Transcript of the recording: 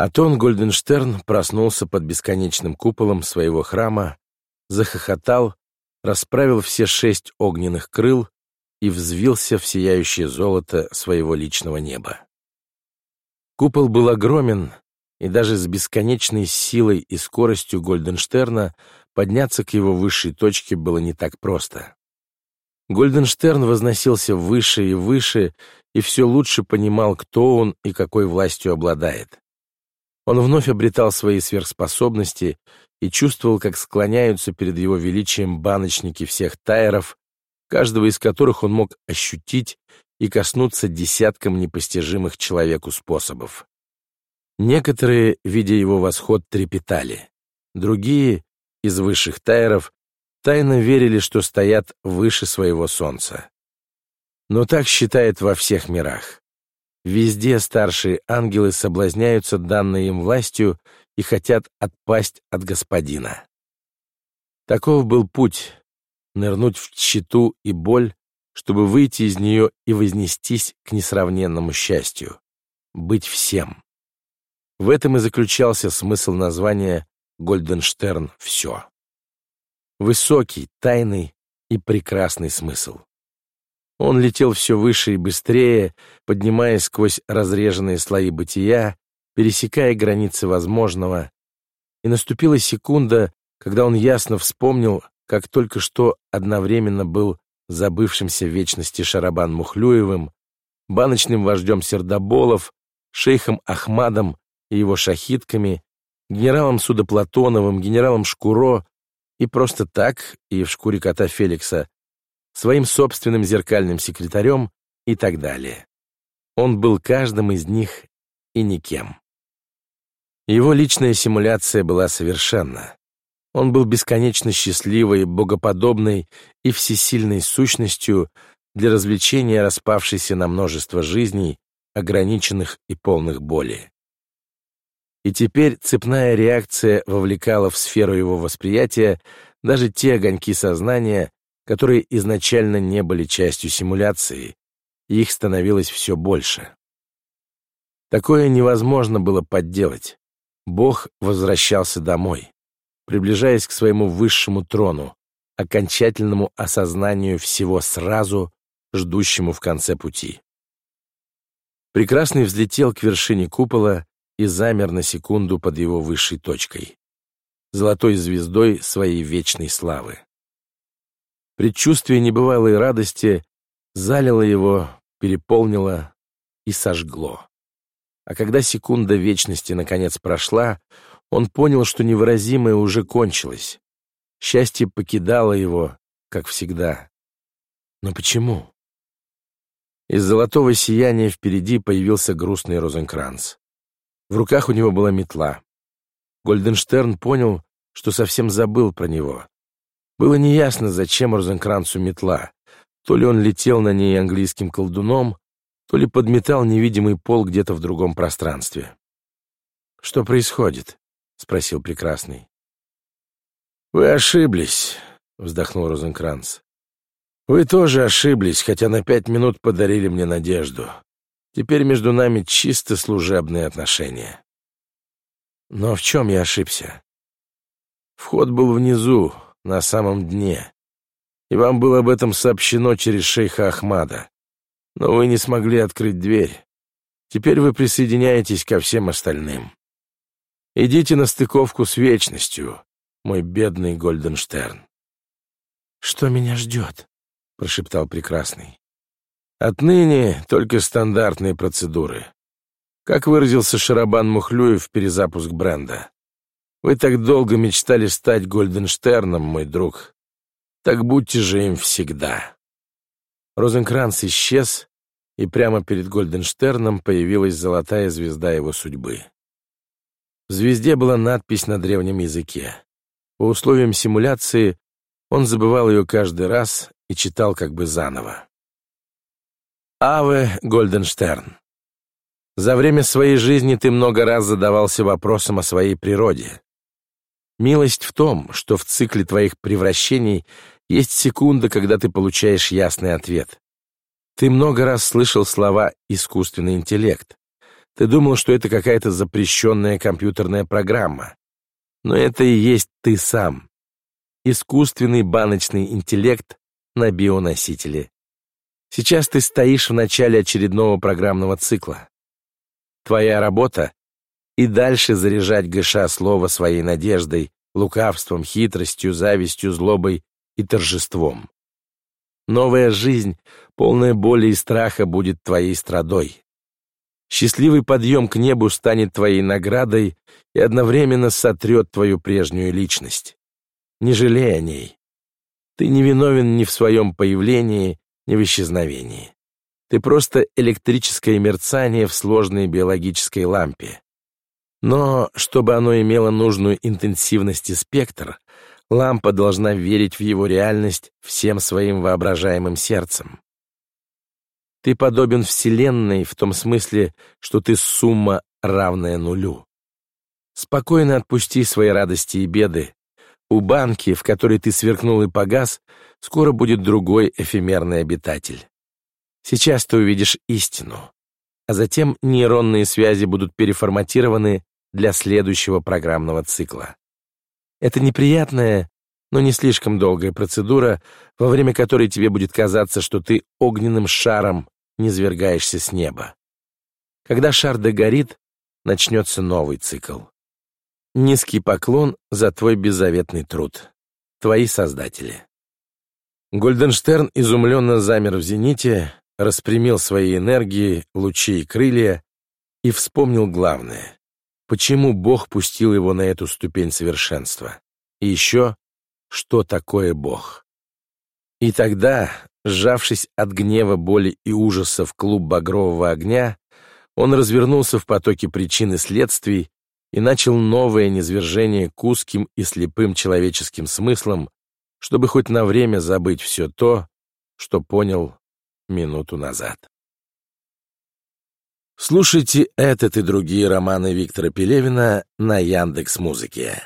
Атон Гольденштерн проснулся под бесконечным куполом своего храма, захохотал, расправил все шесть огненных крыл и взвился в сияющее золото своего личного неба. Купол был огромен, и даже с бесконечной силой и скоростью Гольденштерна подняться к его высшей точке было не так просто. Гольденштерн возносился выше и выше, и все лучше понимал, кто он и какой властью обладает. Он вновь обретал свои сверхспособности и чувствовал, как склоняются перед его величием баночники всех тайеров, каждого из которых он мог ощутить и коснуться десяткам непостижимых человеку способов. Некоторые, видя его восход, трепетали. Другие, из высших тайеров, тайно верили, что стоят выше своего солнца. Но так считает во всех мирах. Везде старшие ангелы соблазняются данной им властью и хотят отпасть от господина. Таков был путь — нырнуть в тщету и боль, чтобы выйти из нее и вознестись к несравненному счастью — быть всем. В этом и заключался смысл названия «Гольденштерн все». Высокий, тайный и прекрасный смысл. Он летел все выше и быстрее, поднимаясь сквозь разреженные слои бытия, пересекая границы возможного. И наступила секунда, когда он ясно вспомнил, как только что одновременно был забывшимся в вечности Шарабан Мухлюевым, баночным вождем Сердоболов, шейхом Ахмадом и его шахитками, генералом Судоплатоновым, генералом Шкуро и просто так, и в шкуре кота Феликса, своим собственным зеркальным секретарем и так далее. Он был каждым из них и никем. Его личная симуляция была совершенна. Он был бесконечно счастливой, богоподобной и всесильной сущностью для развлечения распавшейся на множество жизней, ограниченных и полных боли. И теперь цепная реакция вовлекала в сферу его восприятия даже те огоньки сознания, которые изначально не были частью симуляции, их становилось все больше. Такое невозможно было подделать. Бог возвращался домой, приближаясь к своему высшему трону, окончательному осознанию всего сразу, ждущему в конце пути. Прекрасный взлетел к вершине купола и замер на секунду под его высшей точкой, золотой звездой своей вечной славы. Предчувствие небывалой радости залило его, переполнило и сожгло. А когда секунда вечности наконец прошла, он понял, что невыразимое уже кончилось. Счастье покидало его, как всегда. Но почему? Из золотого сияния впереди появился грустный розенкранц. В руках у него была метла. Гольденштерн понял, что совсем забыл про него. Было неясно, зачем Розенкранцу метла. То ли он летел на ней английским колдуном, то ли подметал невидимый пол где-то в другом пространстве. «Что происходит?» — спросил Прекрасный. «Вы ошиблись», — вздохнул Розенкранц. «Вы тоже ошиблись, хотя на пять минут подарили мне надежду. Теперь между нами чисто служебные отношения». «Но в чем я ошибся?» «Вход был внизу, на самом дне. И вам было об этом сообщено через шейха Ахмада. Но вы не смогли открыть дверь. Теперь вы присоединяетесь ко всем остальным. Идите на стыковку с вечностью, мой бедный Гольденштерн. «Что меня ждет?» — прошептал Прекрасный. «Отныне только стандартные процедуры. Как выразился Шарабан Мухлюев, перезапуск бренда. Вы так долго мечтали стать Гольденштерном, мой друг. Так будьте же им всегда. Розенкранц исчез, и прямо перед Гольденштерном появилась золотая звезда его судьбы. В звезде была надпись на древнем языке. По условиям симуляции он забывал ее каждый раз и читал как бы заново. «Аве Гольденштерн, за время своей жизни ты много раз задавался вопросом о своей природе. Милость в том, что в цикле твоих превращений есть секунда, когда ты получаешь ясный ответ. Ты много раз слышал слова «искусственный интеллект». Ты думал, что это какая-то запрещенная компьютерная программа. Но это и есть ты сам. Искусственный баночный интеллект на бионосителе. Сейчас ты стоишь в начале очередного программного цикла. Твоя работа — и дальше заряжать ГШ слово своей надеждой, лукавством, хитростью, завистью, злобой и торжеством. Новая жизнь, полная боли и страха, будет твоей страдой. Счастливый подъем к небу станет твоей наградой и одновременно сотрет твою прежнюю личность. Не жалей о ней. Ты не виновен ни в своем появлении, ни в исчезновении. Ты просто электрическое мерцание в сложной биологической лампе. Но, чтобы оно имело нужную интенсивность и спектр, лампа должна верить в его реальность всем своим воображаемым сердцем. Ты подобен Вселенной в том смысле, что ты сумма, равная нулю. Спокойно отпусти свои радости и беды. У банки, в которой ты сверкнул и погас, скоро будет другой эфемерный обитатель. Сейчас ты увидишь истину, а затем нейронные связи будут переформатированы для следующего программного цикла. Это неприятная, но не слишком долгая процедура, во время которой тебе будет казаться, что ты огненным шаром низвергаешься с неба. Когда шар догорит, начнется новый цикл. Низкий поклон за твой беззаветный труд. Твои создатели. Гольденштерн изумленно замер в зените, распрямил свои энергии, лучи и крылья и вспомнил главное почему Бог пустил его на эту ступень совершенства. И еще, что такое Бог. И тогда, сжавшись от гнева, боли и ужаса в клуб багрового огня, он развернулся в потоке причин и следствий и начал новое низвержение к узким и слепым человеческим смыслам, чтобы хоть на время забыть все то, что понял минуту назад. Слушайте этот и другие романы Виктора Пелевина на Яндекс Музыке.